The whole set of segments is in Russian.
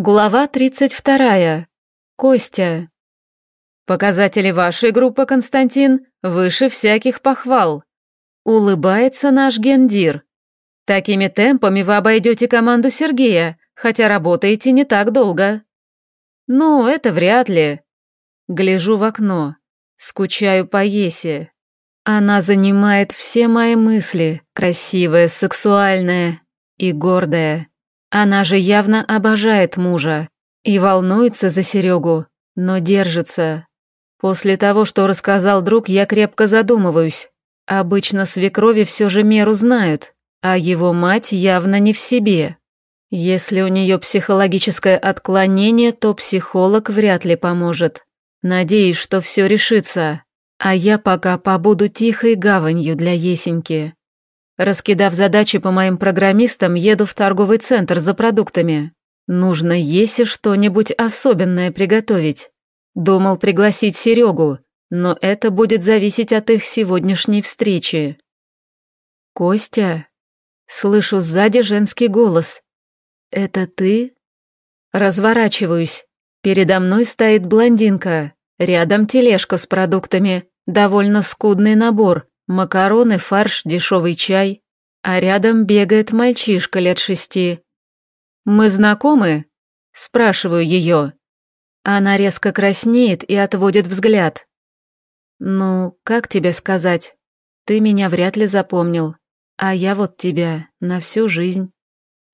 Глава 32. Костя. Показатели вашей группы, Константин, выше всяких похвал. Улыбается наш гендир. Такими темпами вы обойдете команду Сергея, хотя работаете не так долго. Ну, это вряд ли. Гляжу в окно. Скучаю по Есе. Она занимает все мои мысли, красивая, сексуальная и гордая. Она же явно обожает мужа и волнуется за Серегу, но держится. После того, что рассказал друг, я крепко задумываюсь. Обычно свекрови все же меру знают, а его мать явно не в себе. Если у нее психологическое отклонение, то психолог вряд ли поможет. Надеюсь, что все решится, а я пока побуду тихой гаванью для Есеньки. Раскидав задачи по моим программистам, еду в торговый центр за продуктами. Нужно Есе что-нибудь особенное приготовить. Думал пригласить Серегу, но это будет зависеть от их сегодняшней встречи. «Костя?» Слышу сзади женский голос. «Это ты?» Разворачиваюсь. Передо мной стоит блондинка. Рядом тележка с продуктами. Довольно скудный набор. Макароны, фарш, дешевый чай. А рядом бегает мальчишка лет шести. «Мы знакомы?» Спрашиваю ее. Она резко краснеет и отводит взгляд. «Ну, как тебе сказать? Ты меня вряд ли запомнил, а я вот тебя на всю жизнь».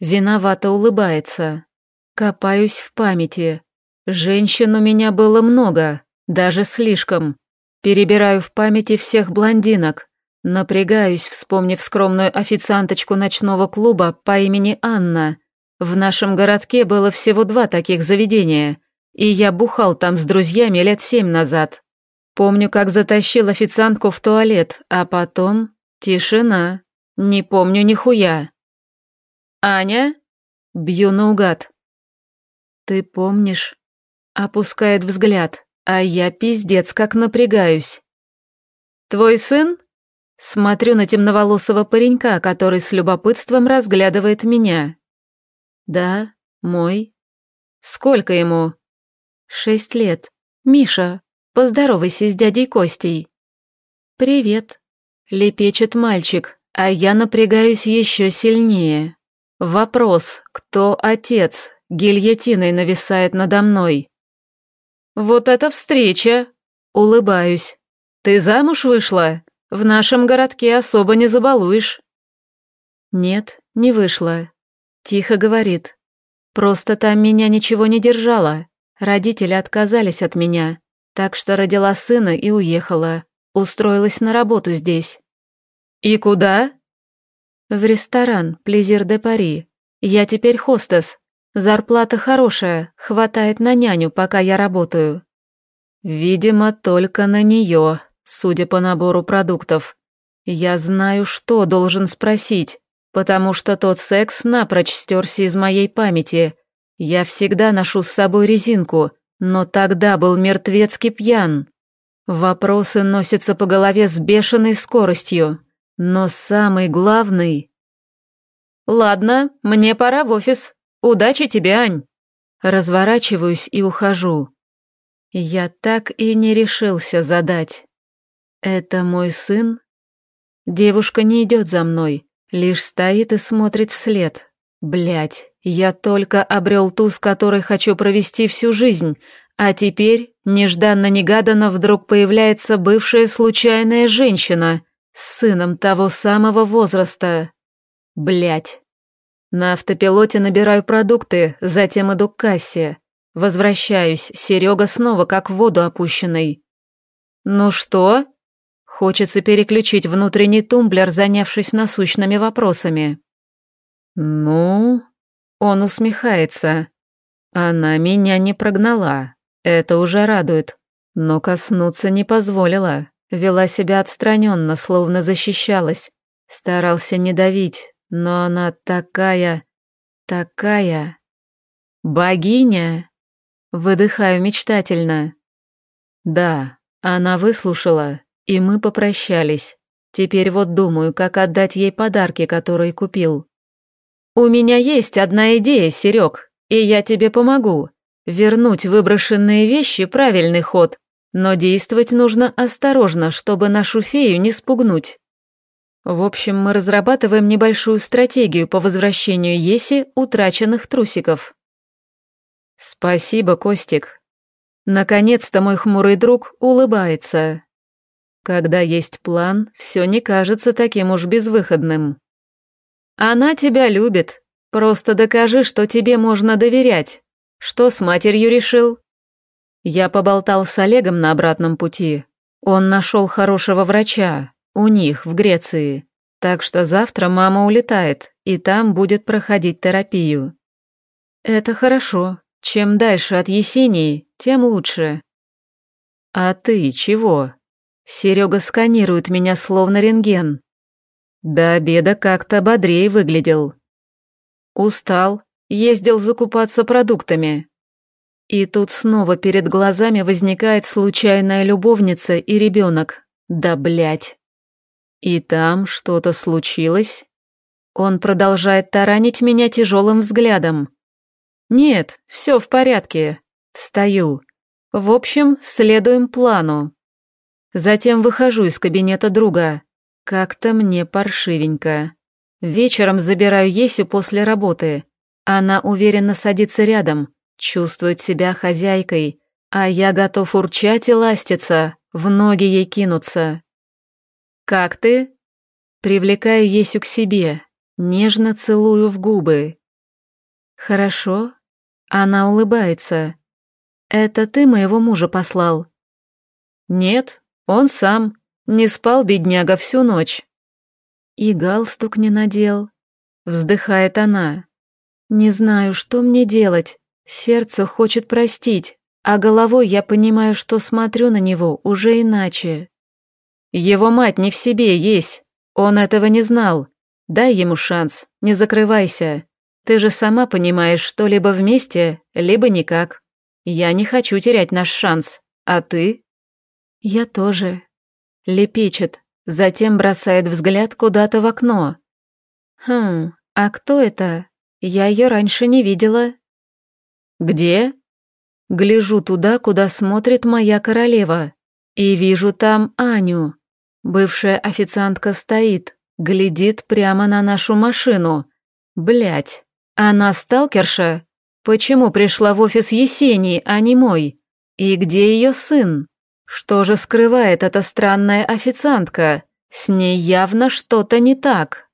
Виновато улыбается. Копаюсь в памяти. Женщин у меня было много, даже слишком. Перебираю в памяти всех блондинок. Напрягаюсь, вспомнив скромную официанточку ночного клуба по имени Анна. В нашем городке было всего два таких заведения, и я бухал там с друзьями лет семь назад. Помню, как затащил официантку в туалет, а потом тишина. Не помню нихуя. «Аня?» Бью наугад. «Ты помнишь?» Опускает взгляд. А я пиздец как напрягаюсь. «Твой сын?» Смотрю на темноволосого паренька, который с любопытством разглядывает меня. «Да, мой». «Сколько ему?» «Шесть лет. Миша, поздоровайся с дядей Костей». «Привет», — лепечет мальчик, а я напрягаюсь еще сильнее. Вопрос, кто отец, гильотиной нависает надо мной. «Вот это встреча!» Улыбаюсь. «Ты замуж вышла? В нашем городке особо не забалуешь». «Нет, не вышла», — тихо говорит. «Просто там меня ничего не держало. Родители отказались от меня, так что родила сына и уехала. Устроилась на работу здесь». «И куда?» «В ресторан Плезир де Пари. Я теперь хостес, Зарплата хорошая, хватает на няню, пока я работаю. Видимо, только на нее, судя по набору продуктов. Я знаю, что должен спросить, потому что тот секс напрочь стерся из моей памяти. Я всегда ношу с собой резинку, но тогда был мертвецкий пьян. Вопросы носятся по голове с бешеной скоростью, но самый главный... «Ладно, мне пора в офис», Удачи тебе, Ань!» Разворачиваюсь и ухожу. Я так и не решился задать. «Это мой сын?» Девушка не идет за мной, лишь стоит и смотрит вслед. Блять, я только обрел ту, с которой хочу провести всю жизнь, а теперь, нежданно-негаданно, вдруг появляется бывшая случайная женщина с сыном того самого возраста. Блять. На автопилоте набираю продукты, затем иду к кассе. Возвращаюсь, Серега снова как в воду опущенный. «Ну что?» Хочется переключить внутренний тумблер, занявшись насущными вопросами. «Ну?» Он усмехается. Она меня не прогнала. Это уже радует. Но коснуться не позволила. Вела себя отстраненно, словно защищалась. Старался не давить, но она такая, такая... Богиня? Выдыхаю мечтательно. Да, она выслушала, и мы попрощались. Теперь вот думаю, как отдать ей подарки, которые купил. «У меня есть одна идея, Серег. и я тебе помогу. Вернуть выброшенные вещи – правильный ход, но действовать нужно осторожно, чтобы нашу фею не спугнуть. В общем, мы разрабатываем небольшую стратегию по возвращению Еси утраченных трусиков. Спасибо, Костик. Наконец-то мой хмурый друг улыбается. Когда есть план, все не кажется таким уж безвыходным. Она тебя любит. Просто докажи, что тебе можно доверять. Что с матерью решил? Я поболтал с Олегом на обратном пути. Он нашел хорошего врача, у них, в Греции. Так что завтра мама улетает, и там будет проходить терапию. Это хорошо. Чем дальше от Есении, тем лучше. А ты чего? Серега сканирует меня словно рентген. До обеда как-то бодрее выглядел. Устал, ездил закупаться продуктами. И тут снова перед глазами возникает случайная любовница и ребенок. Да блять. И там что-то случилось? Он продолжает таранить меня тяжелым взглядом. Нет, все в порядке. Встаю. В общем, следуем плану. Затем выхожу из кабинета друга. Как-то мне паршивенько. Вечером забираю Есю после работы. Она уверенно садится рядом, чувствует себя хозяйкой, а я готов урчать и ластиться, в ноги ей кинуться. «Как ты?» Привлекаю Есю к себе, нежно целую в губы. «Хорошо?» Она улыбается. «Это ты моего мужа послал?» «Нет, он сам. Не спал, бедняга, всю ночь. И галстук не надел. Вздыхает она. Не знаю, что мне делать. Сердце хочет простить, а головой я понимаю, что смотрю на него уже иначе. Его мать не в себе есть. Он этого не знал. Дай ему шанс, не закрывайся. Ты же сама понимаешь, что либо вместе, либо никак. Я не хочу терять наш шанс. А ты? «Я тоже». Лепечет, затем бросает взгляд куда-то в окно. «Хм, а кто это? Я ее раньше не видела». «Где?» Гляжу туда, куда смотрит моя королева, и вижу там Аню. Бывшая официантка стоит, глядит прямо на нашу машину. Блять, она сталкерша? Почему пришла в офис Есении, а не мой? И где ее сын? Что же скрывает эта странная официантка? С ней явно что-то не так.